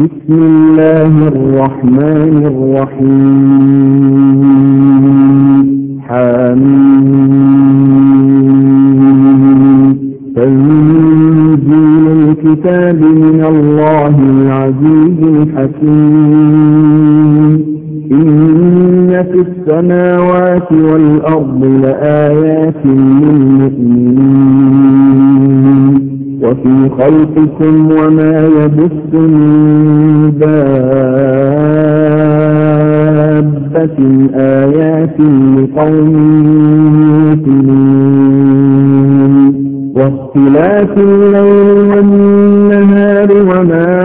بسم الله الرحمن الرحيم. حميم. تنزيل الكتاب من الله العزيز الحكيم. إن في السماوات والأرض لآيات للمؤمنين. وفي خلقكم وما يبث من دابة آيات لقوم يؤمنون واختلاف الليل والنهار وما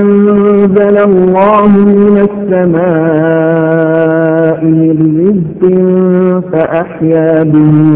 أنزل الله من السماء من رزق فأحيا به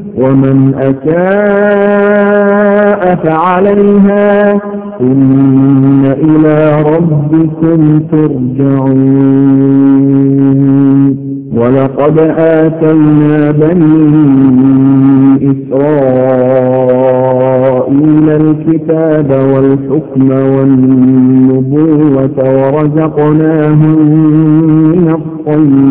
ومن أساء فعليها ثم إلى ربكم ترجعون. ولقد آتينا بني إسرائيل الكتاب والحكم والنبوة ورزقناهم من الطيبات.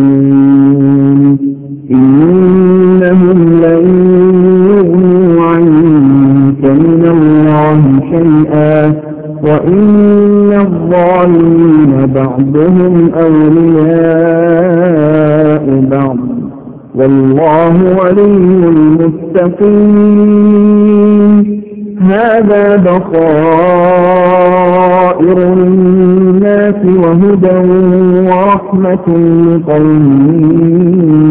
بعض. والله ولي المتقين. هذا بصائر للناس وهدى ورحمة لقوم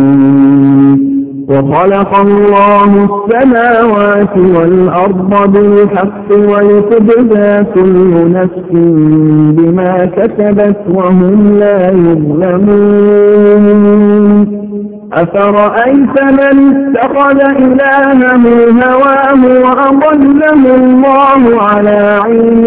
وخلق الله السماوات والأرض بالحق ولتجزى كل نفس بما كسبت وهم لا يظلمون. أفرأيت من اتخذ إلهه هواه وأضله الله على علم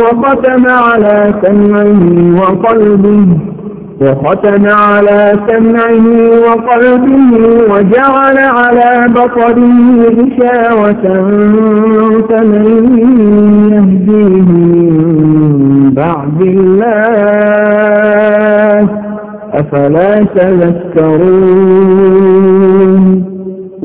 وختم على سمعه وقلبه وختم على سمعه وقلبه وجعل على بصره غشاوة فمن يهديه من بعد الله أفلا تذكرون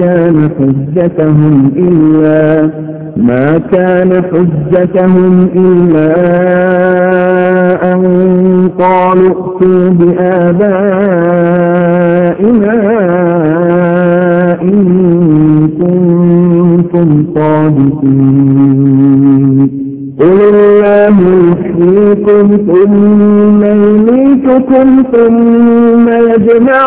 كان حجتهم إلا ما كان حجتهم إلا أن قالوا ائتوا بآبائنا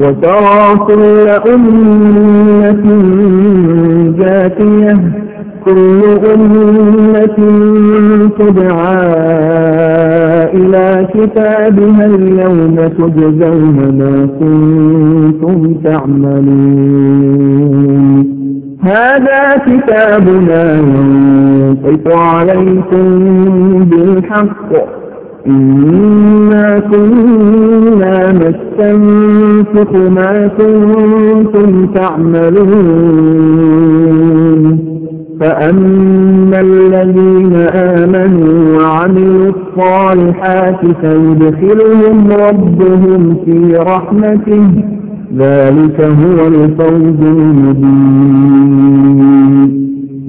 وترى كل أمة جاتية كل أمة تدعى إلى كتابها اليوم تجزون ما كنتم تعملون. هذا كتابنا ينطق عليكم بالحق. إنا كنا نستنفق ما كنتم تعملون فأما الذين آمنوا وعملوا الصالحات فيدخلهم ربهم في رحمته ذلك هو الفوز المبين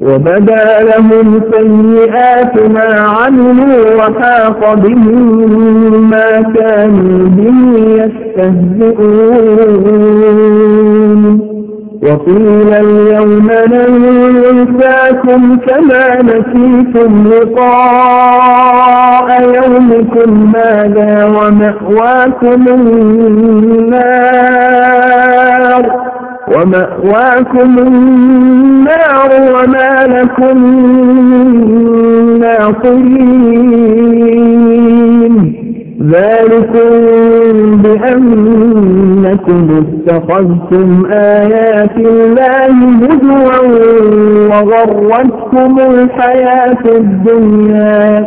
وبدا لهم سيئات ما عملوا وحاق بهم ما كانوا به يستهزئون. وقيل اليوم ننساكم كما نسيتم لقاء يومكم هذا ومأواكم النار. ومأواكم النار وما لكم من الخاسرين ذلكم بأنكم اتخذتم آيات الله هدوا وغرتكم الحياة الدنيا.